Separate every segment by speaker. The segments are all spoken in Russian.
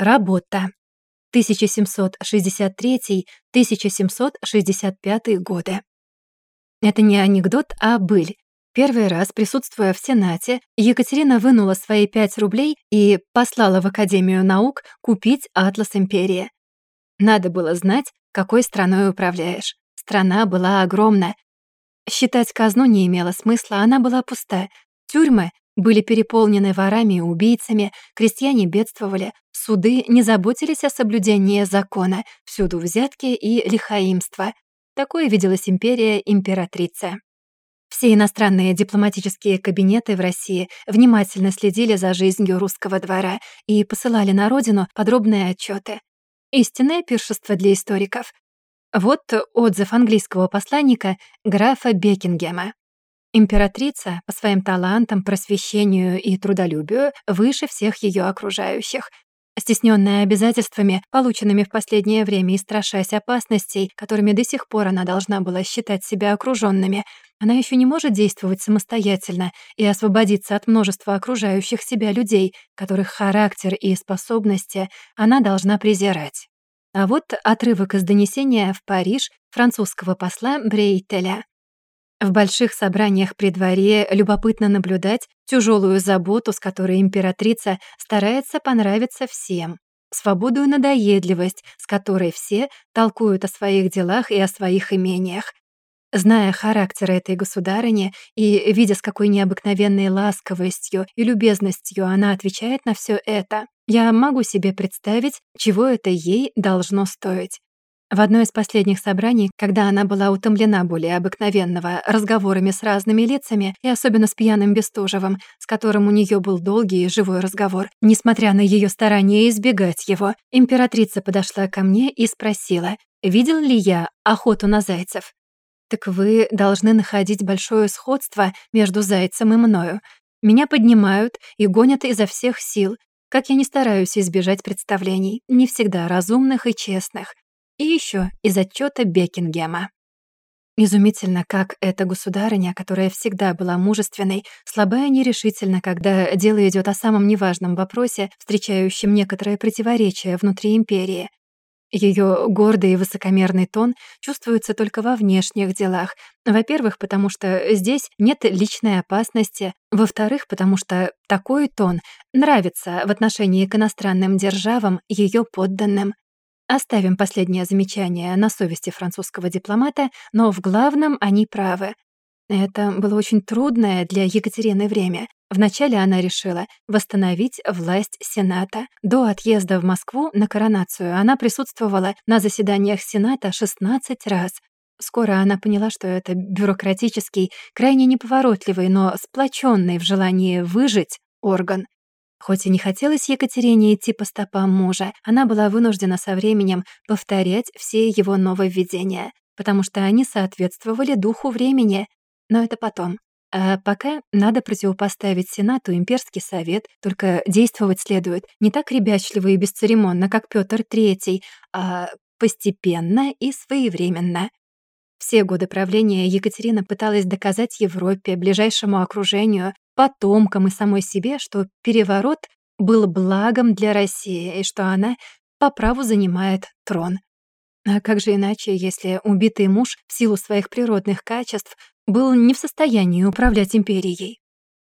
Speaker 1: Работа. 1763-1765 годы. Это не анекдот, а быль. Первый раз, присутствуя в Сенате, Екатерина вынула свои 5 рублей и послала в Академию наук купить «Атлас империи». Надо было знать, какой страной управляешь. Страна была огромна. Считать казну не имело смысла, она была пуста. Тюрьмы были переполнены ворами и убийцами, крестьяне бедствовали, суды не заботились о соблюдении закона, всюду взятки и лихаимство. Такое виделась империя императрицы. Все иностранные дипломатические кабинеты в России внимательно следили за жизнью русского двора и посылали на родину подробные отчеты. Истинное пиршество для историков. Вот отзыв английского посланника графа Бекингема. Императрица по своим талантам, просвещению и трудолюбию выше всех ее окружающих. Стесненная обязательствами, полученными в последнее время и страшась опасностей, которыми до сих пор она должна была считать себя окруженными, она еще не может действовать самостоятельно и освободиться от множества окружающих себя людей, которых характер и способности она должна презирать. А вот отрывок из донесения в Париж французского посла Брейтеля. В больших собраниях при дворе любопытно наблюдать тяжелую заботу, с которой императрица старается понравиться всем, свободу и надоедливость, с которой все толкуют о своих делах и о своих имениях. Зная характер этой государыни и видя, с какой необыкновенной ласковостью и любезностью она отвечает на все это, я могу себе представить, чего это ей должно стоить. В одно из последних собраний, когда она была утомлена более обыкновенного разговорами с разными лицами, и особенно с пьяным Бестужевым, с которым у нее был долгий и живой разговор, несмотря на ее старания избегать его, императрица подошла ко мне и спросила, видел ли я охоту на зайцев. «Так вы должны находить большое сходство между зайцем и мною. Меня поднимают и гонят изо всех сил, как я не стараюсь избежать представлений, не всегда разумных и честных. И еще из отчета Бекингема. Изумительно, как эта государыня, которая всегда была мужественной, слабая и нерешительна, когда дело идет о самом неважном вопросе, встречающем некоторое противоречие внутри империи. Ее гордый и высокомерный тон чувствуется только во внешних делах. Во-первых, потому что здесь нет личной опасности. Во-вторых, потому что такой тон нравится в отношении к иностранным державам ее подданным. Оставим последнее замечание на совести французского дипломата, но в главном они правы. Это было очень трудное для Екатерины время. Вначале она решила восстановить власть Сената. До отъезда в Москву на коронацию она присутствовала на заседаниях Сената 16 раз. Скоро она поняла, что это бюрократический, крайне неповоротливый, но сплоченный в желании выжить орган. Хоть и не хотелось Екатерине идти по стопам мужа, она была вынуждена со временем повторять все его нововведения, потому что они соответствовали духу времени. Но это потом. А пока надо противопоставить Сенату имперский совет, только действовать следует не так ребячливо и бесцеремонно, как Петр III, а постепенно и своевременно. Все годы правления Екатерина пыталась доказать Европе, ближайшему окружению, потомкам и самой себе, что переворот был благом для России и что она по праву занимает трон. А как же иначе, если убитый муж в силу своих природных качеств был не в состоянии управлять империей?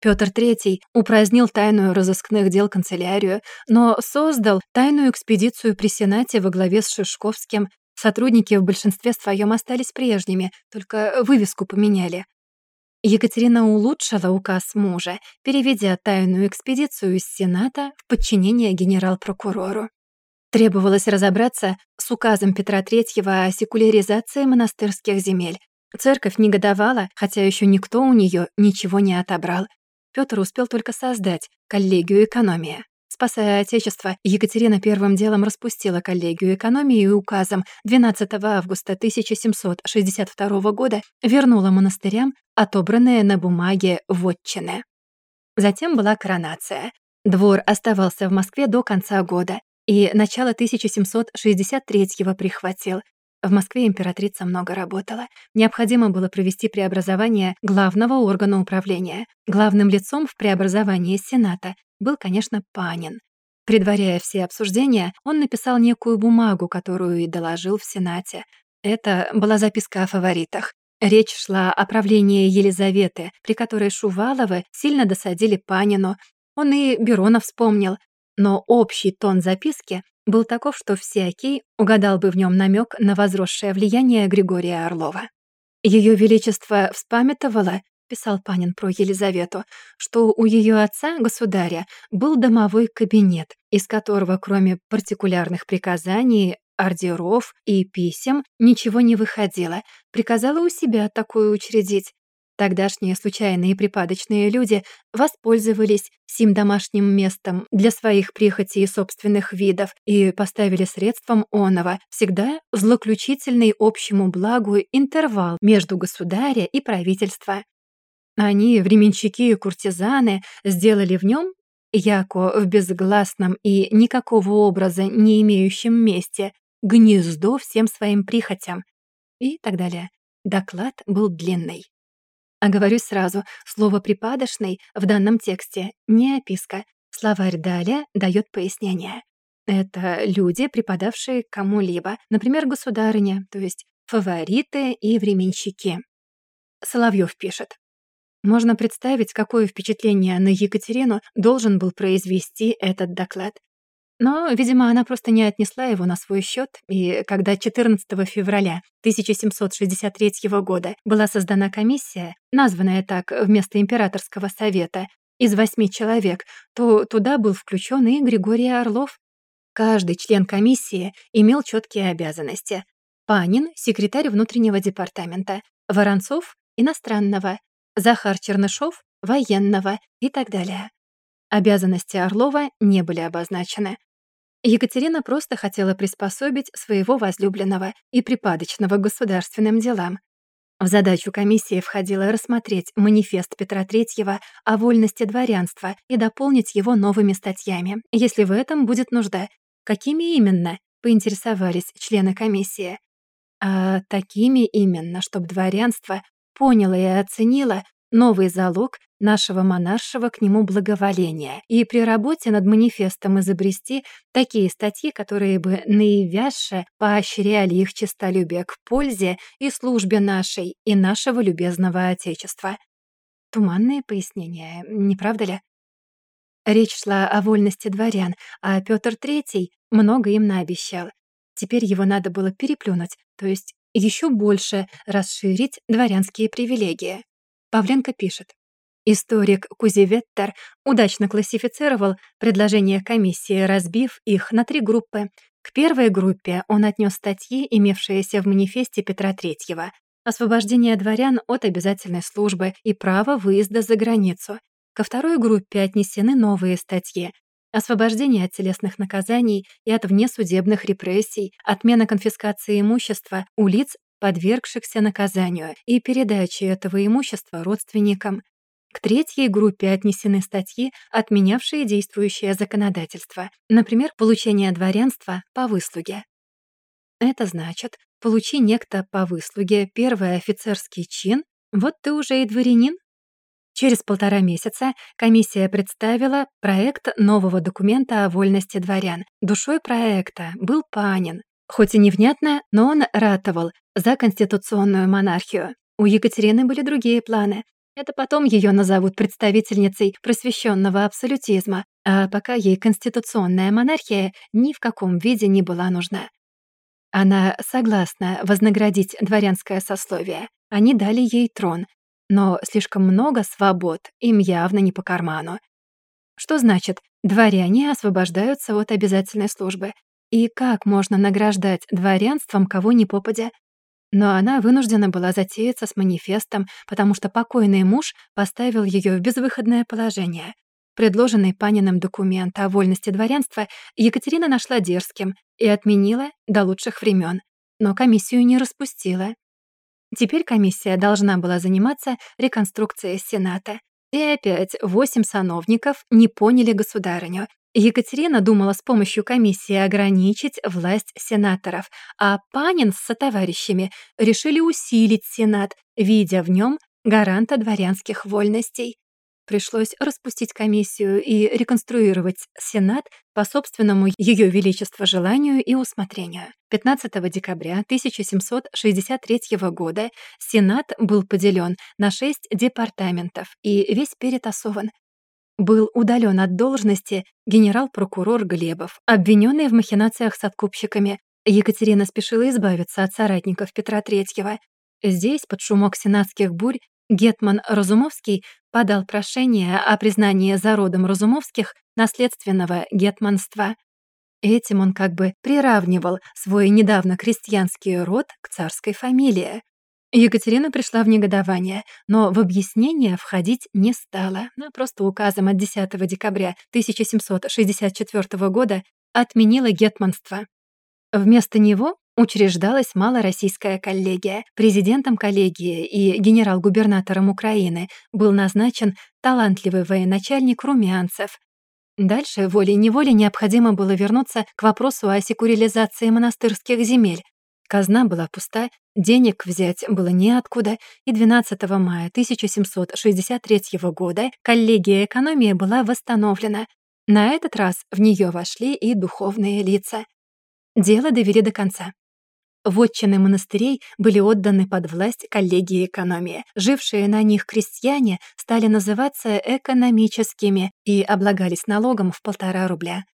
Speaker 1: Петр III упразднил тайную разыскных дел канцелярию, но создал тайную экспедицию при Сенате во главе с Шишковским. Сотрудники в большинстве своем остались прежними, только вывеску поменяли. Екатерина улучшила указ мужа, переведя тайную экспедицию из Сената в подчинение генерал-прокурору. Требовалось разобраться с указом Петра III о секуляризации монастырских земель. Церковь негодовала, хотя еще никто у нее ничего не отобрал. Петр успел только создать коллегию экономии. Спасая Отечество, Екатерина первым делом распустила коллегию экономии и указом 12 августа 1762 года вернула монастырям отобранные на бумаге вотчины. Затем была коронация. Двор оставался в Москве до конца года и начало 1763-го прихватил. В Москве императрица много работала. Необходимо было провести преобразование главного органа управления. Главным лицом в преобразовании Сената был, конечно, Панин. Предваряя все обсуждения, он написал некую бумагу, которую и доложил в Сенате. Это была записка о фаворитах. Речь шла о правлении Елизаветы, при которой Шуваловы сильно досадили Панину. Он и Берона вспомнил. Но общий тон записки был таков, что всякий угадал бы в нем намек на возросшее влияние Григория Орлова. Ее Величество вспамятовало, писал Панин про Елизавету, что у ее отца, государя, был домовой кабинет, из которого, кроме партикулярных приказаний, ордеров и писем, ничего не выходило. Приказала у себя такую учредить. Тогдашние случайные припадочные люди воспользовались сим домашним местом для своих прихотей и собственных видов и поставили средством оного всегда злоключительный общему благу интервал между государя и правительства. Они, временщики и куртизаны, сделали в нем, яко в безгласном и никакого образа не имеющем месте, гнездо всем своим прихотям и так далее. Доклад был длинный. Оговорюсь сразу, слово «припадочный» в данном тексте не описка. Словарь далее дает пояснение. Это люди, преподавшие кому-либо, например, государыне, то есть фавориты и временщики. Соловьев пишет. Можно представить, какое впечатление на Екатерину должен был произвести этот доклад. Но, видимо, она просто не отнесла его на свой счет, и когда 14 февраля 1763 года была создана комиссия, названная так вместо императорского совета, из восьми человек, то туда был включен и Григорий Орлов. Каждый член комиссии имел четкие обязанности. Панин — секретарь внутреннего департамента, Воронцов — иностранного, Захар Чернышов — военного и так далее. Обязанности Орлова не были обозначены. Екатерина просто хотела приспособить своего возлюбленного и припадочного государственным делам. В задачу комиссии входило рассмотреть манифест Петра III о вольности дворянства и дополнить его новыми статьями, если в этом будет нужда. Какими именно, поинтересовались члены комиссии. А такими именно, чтобы дворянство поняло и оценило новый залог нашего монаршего к нему благоволения и при работе над манифестом изобрести такие статьи, которые бы наивязше поощряли их честолюбие к пользе и службе нашей и нашего любезного Отечества. Туманные пояснения, не правда ли? Речь шла о вольности дворян, а Петр III много им наобещал. Теперь его надо было переплюнуть, то есть еще больше расширить дворянские привилегии. Павленко пишет. Историк Кузеветтер удачно классифицировал предложения комиссии, разбив их на три группы. К первой группе он отнес статьи, имевшиеся в манифесте Петра III, освобождение дворян от обязательной службы и право выезда за границу. Ко второй группе отнесены новые статьи, освобождение от телесных наказаний и от внесудебных репрессий, отмена конфискации имущества у лиц, подвергшихся наказанию, и передачи этого имущества родственникам. К третьей группе отнесены статьи, отменявшие действующее законодательство, например, получение дворянства по выслуге. Это значит, получи некто по выслуге первый офицерский чин, вот ты уже и дворянин. Через полтора месяца комиссия представила проект нового документа о вольности дворян. Душой проекта был Панин. Хоть и невнятно, но он ратовал за конституционную монархию. У Екатерины были другие планы. Это потом ее назовут представительницей просвещенного абсолютизма, а пока ей конституционная монархия ни в каком виде не была нужна. Она согласна вознаградить дворянское сословие. Они дали ей трон, но слишком много свобод им явно не по карману. Что значит, дворяне освобождаются от обязательной службы? И как можно награждать дворянством кого ни попадя? Но она вынуждена была затеяться с манифестом, потому что покойный муж поставил ее в безвыходное положение. Предложенный Паниным документ о вольности дворянства Екатерина нашла дерзким и отменила до лучших времен, но комиссию не распустила. Теперь комиссия должна была заниматься реконструкцией Сената. И опять восемь сановников не поняли государыню. Екатерина думала с помощью комиссии ограничить власть сенаторов, а Панин с сотоварищами решили усилить Сенат, видя в нем гаранта дворянских вольностей. пришлось распустить комиссию и реконструировать Сенат по собственному Ее Величества желанию и усмотрению. 15 декабря 1763 года Сенат был поделен на шесть департаментов и весь перетасован. Был удален от должности генерал-прокурор Глебов, обвиненный в махинациях с откупщиками. Екатерина спешила избавиться от соратников Петра III. Здесь, под шумок сенатских бурь, Гетман Разумовский подал прошение о признании за родом Разумовских наследственного гетманства. Этим он как бы приравнивал свой недавно крестьянский род к царской фамилии. Екатерина пришла в негодование, но в объяснение входить не стала. Она просто указом от 10 декабря 1764 года отменила гетманство. Вместо него учреждалась малороссийская коллегия. Президентом коллегии и генерал-губернатором Украины был назначен талантливый военачальник Румянцев. Дальше волей-неволей необходимо было вернуться к вопросу о секурилизации монастырских земель. Казна была пуста, денег взять было неоткуда, и 12 мая 1763 года коллегия экономии была восстановлена. На этот раз в нее вошли и духовные лица. Дело довели до конца. Вотчины монастырей были отданы под власть коллегии экономии. Жившие на них крестьяне стали называться экономическими и облагались налогом в полтора рубля.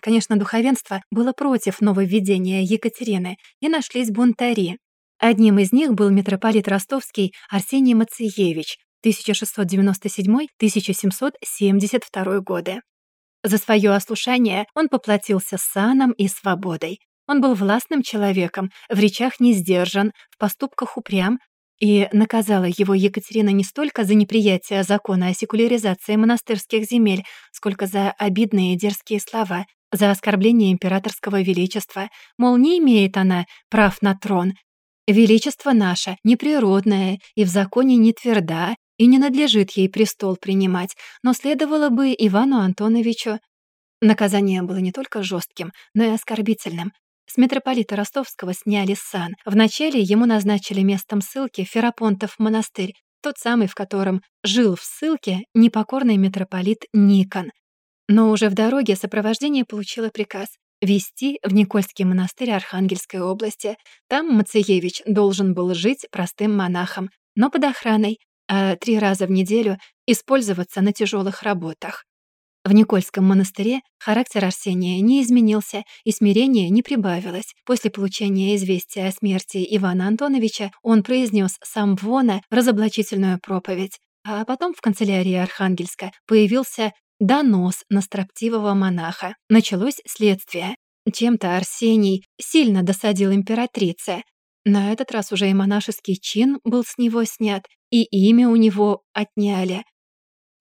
Speaker 1: Конечно, духовенство было против нововведения Екатерины, и нашлись бунтари. Одним из них был митрополит ростовский Арсений Мациевич, 1697-1772 годы. За свое ослушание он поплатился саном и свободой. Он был властным человеком, в речах не сдержан, в поступках упрям, и наказала его Екатерина не столько за неприятие закона о секуляризации монастырских земель, сколько за обидные дерзкие слова, за оскорбление императорского величества, мол, не имеет она прав на трон. Величество наше неприродное и в законе не тверда, и не надлежит ей престол принимать, но следовало бы Ивану Антоновичу. Наказание было не только жестким, но и оскорбительным. С митрополита Ростовского сняли сан. Вначале ему назначили местом ссылки Ферапонтов монастырь, тот самый, в котором жил в ссылке непокорный митрополит Никон. Но уже в дороге сопровождение получило приказ вести в Никольский монастырь Архангельской области. Там Мациевич должен был жить простым монахом, но под охраной, а три раза в неделю использоваться на тяжелых работах. В Никольском монастыре характер Арсения не изменился и смирение не прибавилось. После получения известия о смерти Ивана Антоновича он произнес сам Вона разоблачительную проповедь. А потом в канцелярии Архангельска появился донос на строптивого монаха. Началось следствие. Чем-то Арсений сильно досадил императрице. На этот раз уже и монашеский чин был с него снят, и имя у него отняли.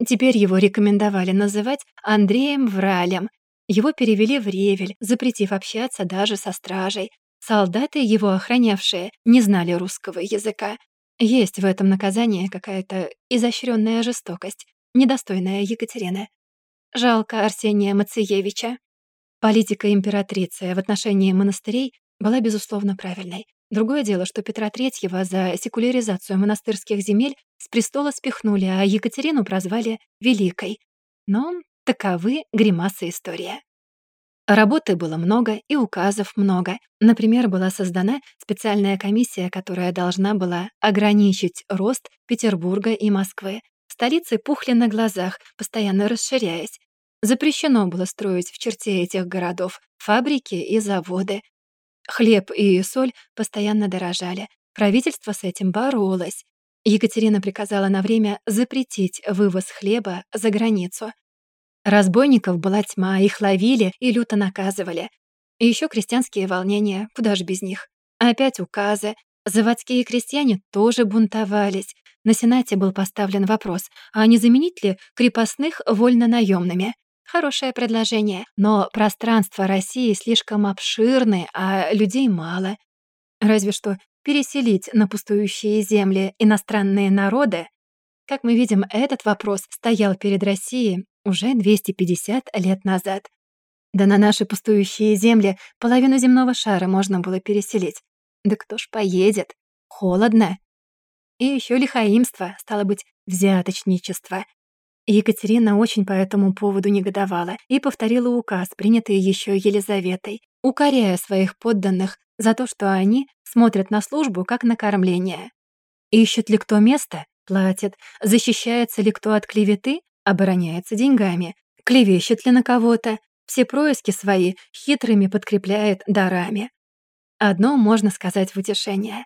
Speaker 1: Теперь его рекомендовали называть Андреем Вралем. Его перевели в Ревель, запретив общаться даже со стражей. Солдаты, его охранявшие, не знали русского языка. Есть в этом наказании какая-то изощренная жестокость, недостойная Екатерины. Жалко Арсения Мациевича. Политика императрицы в отношении монастырей была, безусловно, правильной. Другое дело, что Петра Третьего за секуляризацию монастырских земель с престола спихнули, а Екатерину прозвали Великой. Но таковы гримасы истории. Работы было много и указов много. Например, была создана специальная комиссия, которая должна была ограничить рост Петербурга и Москвы. Столицы пухли на глазах, постоянно расширяясь. Запрещено было строить в черте этих городов фабрики и заводы. Хлеб и соль постоянно дорожали. Правительство с этим боролось. Екатерина приказала на время запретить вывоз хлеба за границу. Разбойников была тьма, их ловили и люто наказывали. И еще крестьянские волнения, куда же без них. Опять указы. Заводские крестьяне тоже бунтовались. На Сенате был поставлен вопрос, а не заменить ли крепостных вольно-наемными? Хорошее предложение, но пространство России слишком обширное, а людей мало. Разве что переселить на пустующие земли иностранные народы? Как мы видим, этот вопрос стоял перед Россией уже 250 лет назад. Да на наши пустующие земли половину земного шара можно было переселить. Да кто ж поедет? Холодно. И еще лихаимство, стало быть, взяточничество. Екатерина очень по этому поводу негодовала и повторила указ, принятый еще Елизаветой, укоряя своих подданных за то, что они смотрят на службу как на кормление. Ищет ли кто место? Платит. Защищается ли кто от клеветы? Обороняется деньгами. Клевещет ли на кого-то? Все происки свои хитрыми подкрепляет дарами. Одно можно сказать в утешение.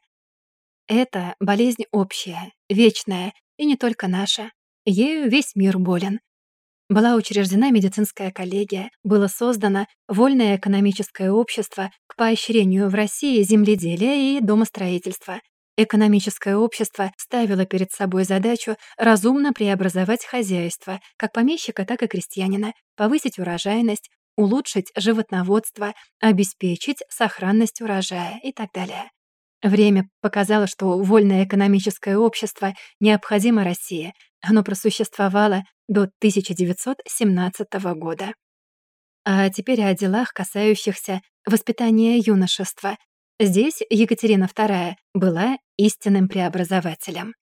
Speaker 1: Это болезнь общая, вечная, и не только наша. Ею весь мир болен. Была учреждена медицинская коллегия, было создано вольное экономическое общество к поощрению в России земледелия и домостроительства. Экономическое общество ставило перед собой задачу разумно преобразовать хозяйство, как помещика, так и крестьянина, повысить урожайность, улучшить животноводство, обеспечить сохранность урожая и так далее. Время показало, что вольное экономическое общество необходимо России. Оно просуществовало до 1917 года. А теперь о делах, касающихся воспитания юношества. Здесь Екатерина II была истинным преобразователем.